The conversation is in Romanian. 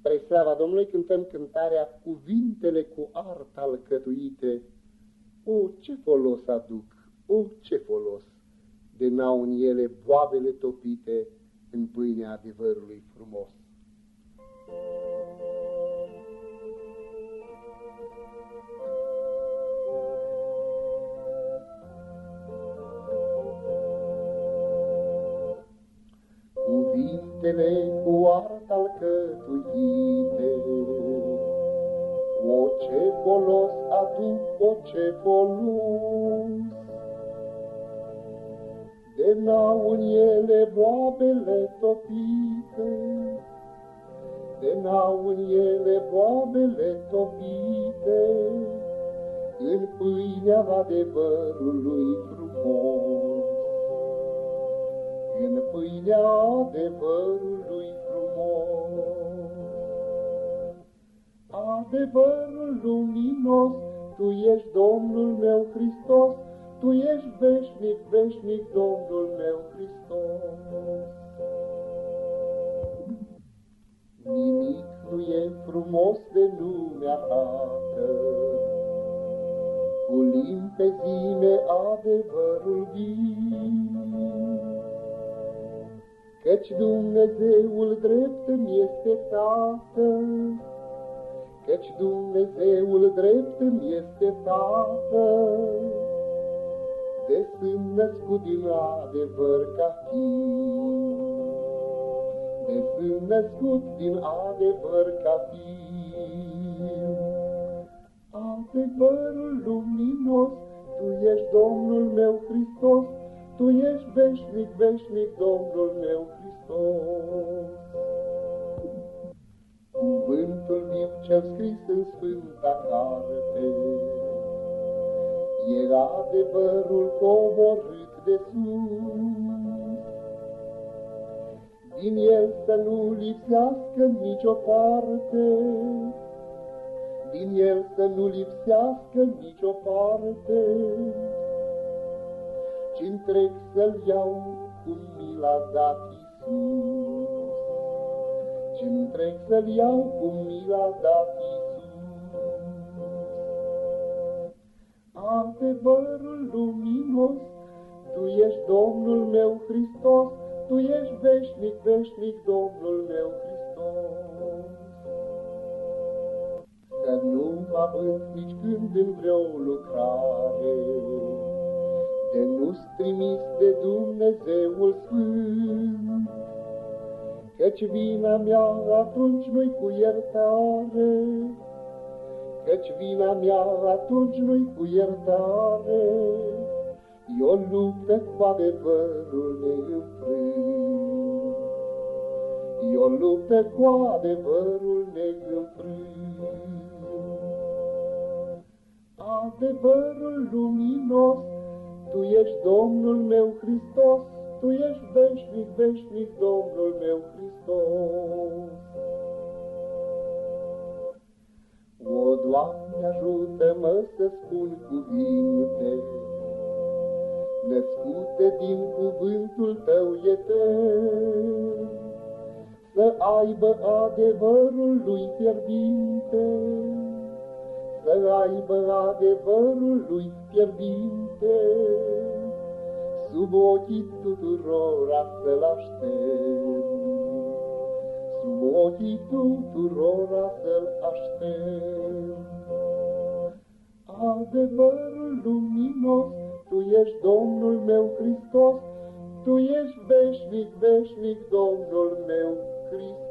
Spre slava Domnului cântăm cântarea Cuvintele cu art alcătuite. O, ce folos aduc, o, ce folos, de n-au în ele boabele topite în pâinea adevărului frumos. Cuvintele cu art alcătuite, O, ce folos aduc, o, ce folos! De n-au în ele boabele topite, De n-au în ele boabele topite, În pâinea adevărului frumos. În pâinea adevărului frumos. Adevărul luminos, Tu ești Domnul meu Hristos, Tu ești veșnic, veșnic Domnul meu Hristos. Nimic nu e frumos de lumea asta, Cu limpezime adevărul vin. Căci Dumnezeul drept îmi este Tatăl, Căci Dumnezeul drept îmi este Tatăl, De sunt născut din adevăr ca fiu, De sunt născut din adevăr ca fiu. Adevărul luminos, Tu ești Domnul meu Hristos, tu ești veșnic, veșnic, Domnul meu Hristos. Cuvântul viu cel scris în Sfânta Carte, E adevărul coborât de sus. Din el să nu lipsească nicio parte, Din el să nu lipsească nicio parte, ci întreg să-l iau cum mi l-a dat Iisus. ci întreg să-l iau cum mi l-a dat Iisus. Adevărul luminos, Tu ești Domnul meu Hristos, Tu ești veșnic, veșnic Domnul meu Hristos. Să nu mă avânt nici când în vreo lucrare, de nu-ți trimis de Dumnezeul Sfânt. Căci vina mea atunci nu-i cu iertare, Căci vina mea atunci nu-i cu iertare, E o luptă cu adevărul neînfrânt. E o luptă cu adevărul neînfrânt. Adevărul luminos, tu ești Domnul meu Hristos, Tu ești veșnic, veșnic Domnul meu Hristos. O, Doamne, ajută-mă să spun cuvinte, Născute din cuvântul Tău etern, Să aibă adevărul lui fierbinte, Să aibă adevărul lui fierbinte, Sub ochii tuturora să-l aștept, Sub ochii tuturora să-l aștept. Adevărul luminos, Tu ești Domnul meu Hristos, Tu ești veșnic, veșnic Domnul meu Hristos.